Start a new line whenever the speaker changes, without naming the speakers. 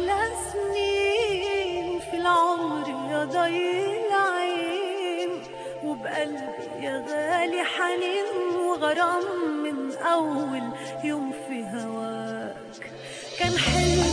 أحلى سنين في العمر يا ضي العين وبقلبي يا غالي حنين وغرام من أول يوم في هواك. كان حلو